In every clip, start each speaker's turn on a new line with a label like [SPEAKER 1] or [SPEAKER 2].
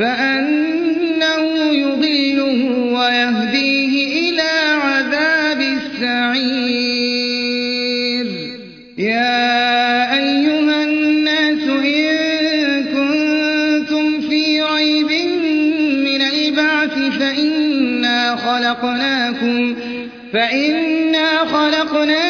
[SPEAKER 1] فأنه يضله ويهديه إلى عذاب السعير يا أيها الناس إن كنتم في ريب من البعث فإنا خلقناكم فإنا خلقناكم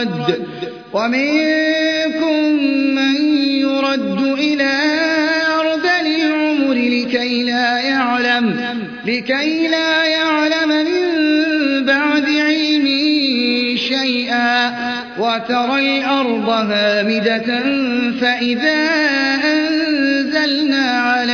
[SPEAKER 1] يرد ومنكم من يرد إلى أرض العمر لكي لا يعلم لكي لا يعلم من بعد علم شيئا. وترى الأرض هامدة فإذا أنزلنا عليها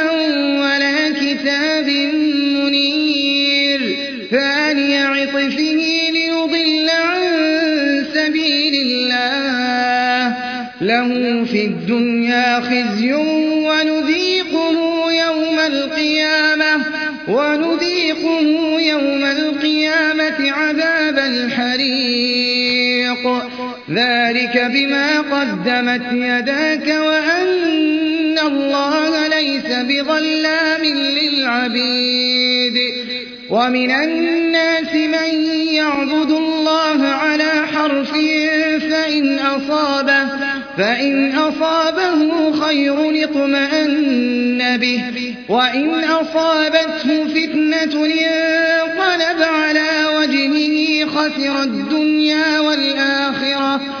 [SPEAKER 1] ذلك بما قدمت يداك وأن الله ليس بظلام للعبيد ومن الناس من يعبد الله على حرف فإن أصابه, فإن أصابه خير اطمأن به وإن أصابته فتنة انقلب على وجهه خسر الدنيا والآخرة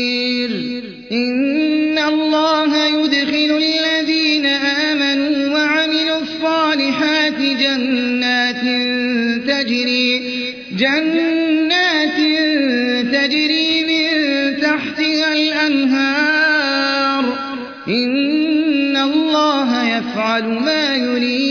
[SPEAKER 1] إن الله يدخل الذين آمنوا وعملوا الصالحات جنات تجري, جنات تجري من تحتها الأنهار إن الله يفعل ما يريد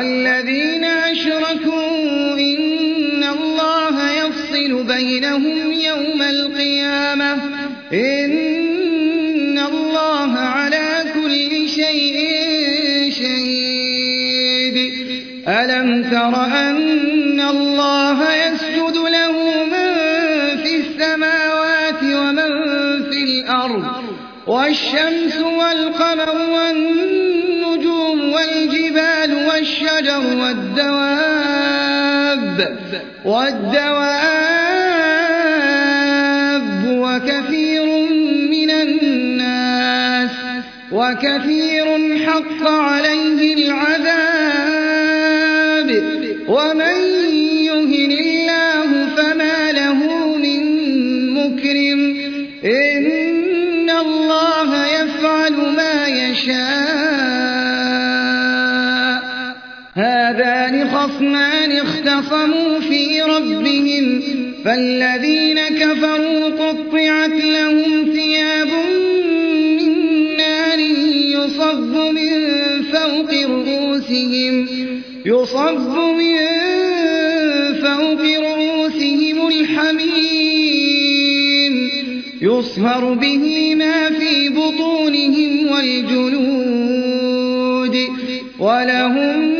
[SPEAKER 1] والذين أشركوا إن الله يفصل بينهم يوم القيامة. إن والشجر والدواب والدواب وكثير من الناس وكثير حق عليه العذاب. اختصموا في ربهم فالذين كفروا قطعت لهم ثياب من نار يصب من فوق رؤوسهم يصب من فوق رؤوسهم الحميم يصهر به ما في بطونهم والجلود ولهم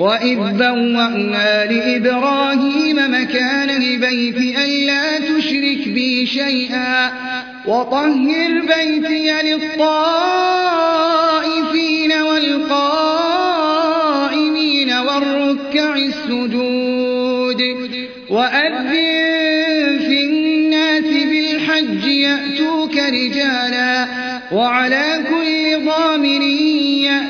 [SPEAKER 1] وإذ بوأنا لإبراهيم مكان البيت ألا تشرك بي شيئا وطهر بيتي للطائفين والقائمين والركع السجود وأذن في الناس بالحج يأتوك رجالا وعلى كل ضامر يأتين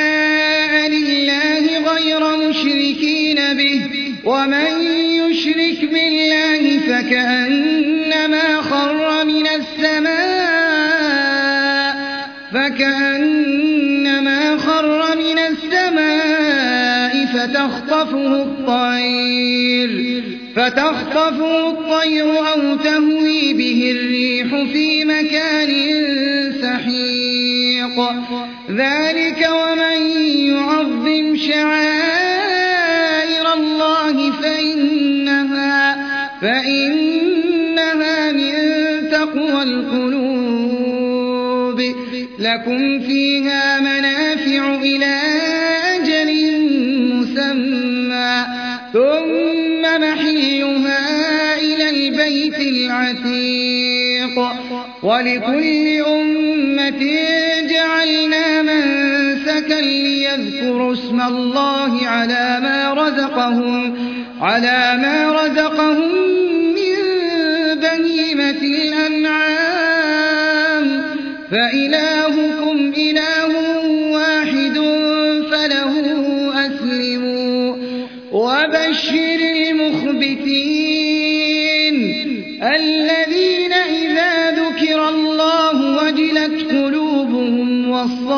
[SPEAKER 1] مشركين به ومن يشرك بالله فكأنما خر من السماء فكأنما خر من السماء فتخطفه الطير فتخطفه الطير أو تهوي به الريح في مكان سحيق ذلك ومن يعظم شعائر لكم فيها منافع إلى أجل مسمى. ثم محلها إلى البيت العتيق. ولكل أمة جعلنا منسكا ليذكروا اسم الله على ما رزقهم على ما رزقهم من بهيمة الأنعام. فإلهكم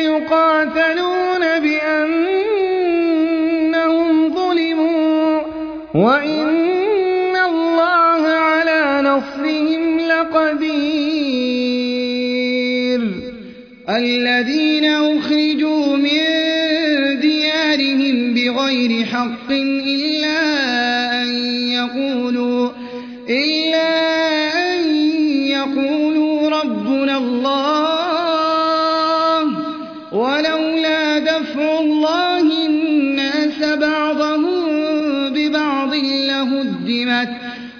[SPEAKER 1] يقاتلون بأنهم ظلموا وإن الله على نصرهم لقدير الذين أخرجوا من ديارهم بغير حق إلا أن يقولوا إلا أن يقولوا ربنا الله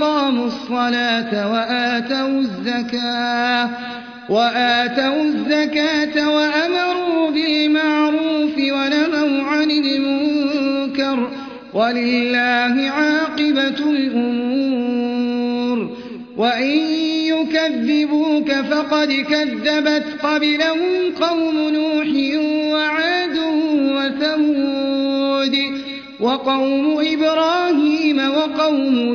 [SPEAKER 1] الأرض أقاموا الصلاة وآتوا الزكاة وآتوا الزكاة وأمروا بالمعروف ونهوا عن المنكر ولله عاقبة الأمور. وإن يكذبوك فقد كذبت قبلهم قوم نوح وعاد وثمود وقوم إبراهيم وقوم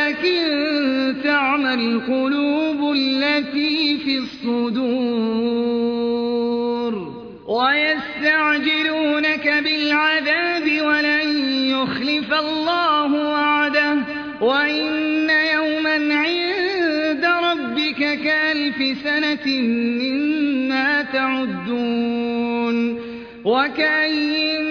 [SPEAKER 1] القلوب التي في الصدور ويستعجلونك بالعذاب ولن يخلف الله وعده وإن يوما عند ربك كألف سنة مما تعدون وكأي من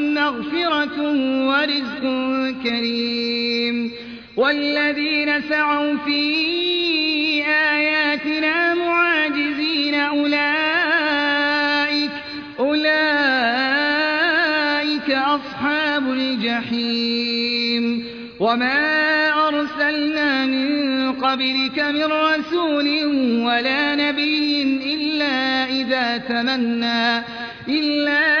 [SPEAKER 1] مغفرة ورزق كريم. والذين سعوا في آياتنا معاجزين أولئك أولئك أصحاب الجحيم. وما أرسلنا من قبلك من رسول ولا نبي إلا إذا تمنى إلا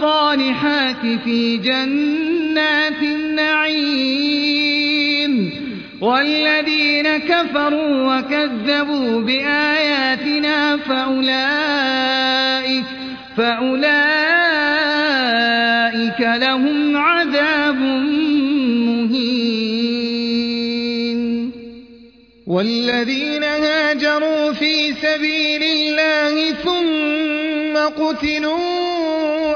[SPEAKER 1] الصالحات في جنات النعيم والذين كفروا وكذبوا بآياتنا فأولئك فأولئك لهم عذاب مهين. والذين هاجروا في سبيل الله ثم قتلوا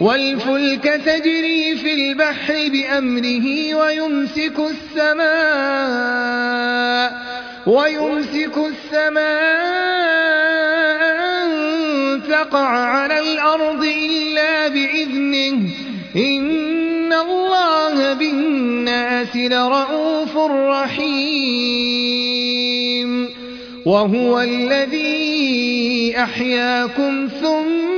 [SPEAKER 1] والفلك تجري في البحر بأمره ويمسك السماء ويمسك السماء أن تقع على الأرض إلا بإذنه. إن الله بالناس لرؤوف رحيم. وهو الذي أحياكم ثم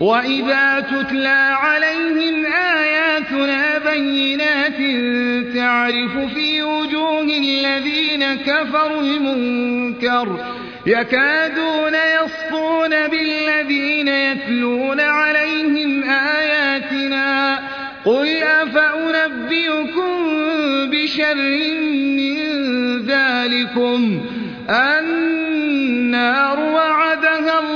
[SPEAKER 1] وإذا تتلى عليهم آياتنا بينات تعرف في وجوه الذين كفروا المنكر يكادون يصفون بالذين يتلون عليهم آياتنا قل أفأنبئكم بشر من ذلكم النار وعدها الله